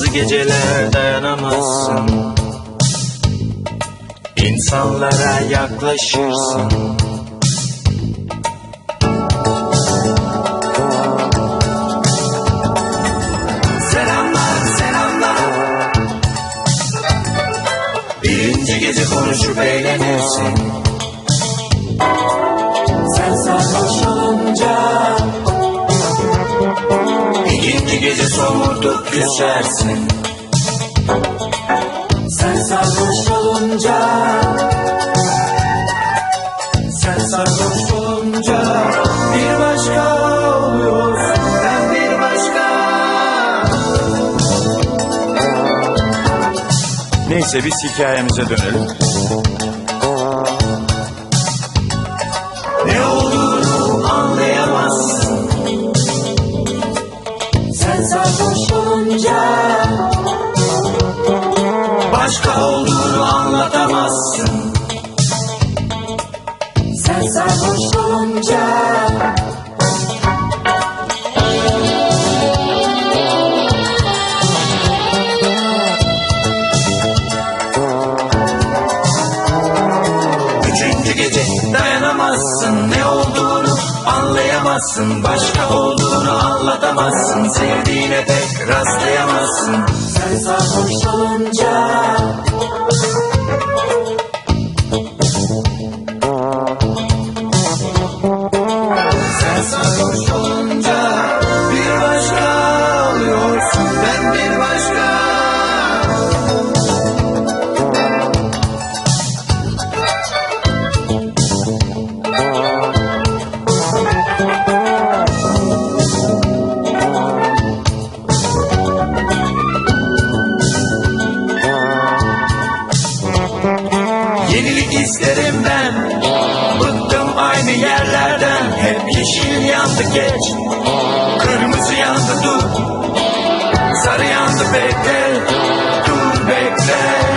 Bazı geceler dayanamazsın. İnsanlara yaklaşırsın. Selamlar selamlar. Birinci gece konuşup eğlenirsin İkinci gece somurtup küsersin. Sen sarhoş olunca Sen sarhoş olunca Bir başka oluyorsun Ben bir başka. Neyse biz hikayemize dönelim. Olunca Başka olduğunu anlatamazsın. Sen sarhoş olunca. Üçüncü gece dayanamazsın. Ne olduğunu anlayamazsın Başka olduğunu anlatamazsın. Sevdiğine pek rastlayamazsın. Sen sarhoş olunca Sen sarhoş olunca Ben. Bıktım aynı yerlerden. Hep yeşil yandı geç. Kırmızı yandı dur. Sarı yandı bekle. Dur bekle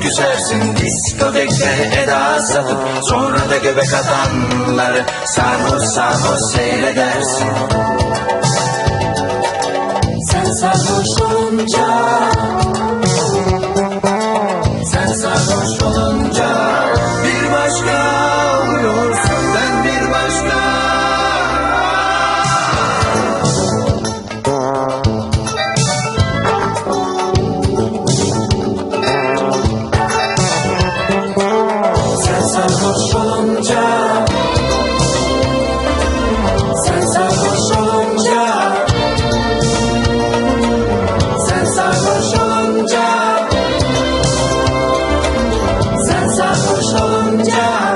çok güzelsin Diskodekse eda satıp Sonra da göbek atanları Sarhoş sarhoş seyredersin. Sen sarhoş olunca Sen sarhoş olunca. cha